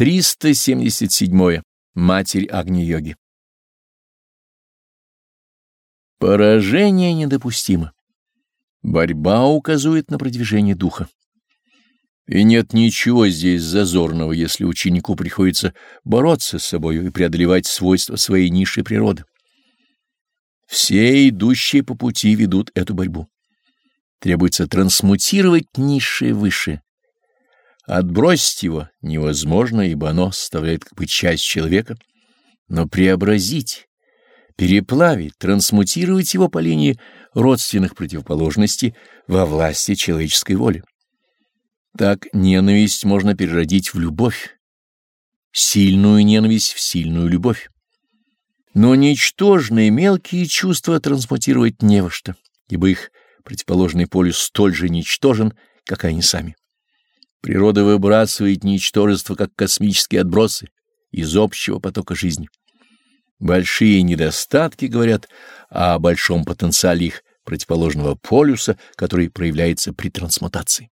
377. Матерь Агни-йоги. Поражение недопустимо. Борьба указывает на продвижение духа. И нет ничего здесь зазорного, если ученику приходится бороться с собою и преодолевать свойства своей низшей природы. Все идущие по пути ведут эту борьбу. Требуется трансмутировать низшее высшее, Отбросить его невозможно, ибо оно составляет как бы часть человека, но преобразить, переплавить, трансмутировать его по линии родственных противоположностей во власти человеческой воли. Так ненависть можно переродить в любовь, сильную ненависть в сильную любовь. Но ничтожные мелкие чувства трансмутировать не во что, ибо их противоположный полюс столь же ничтожен, как и они сами. Природа выбрасывает ничтожество, как космические отбросы, из общего потока жизни. Большие недостатки говорят о большом потенциале их противоположного полюса, который проявляется при трансмутации.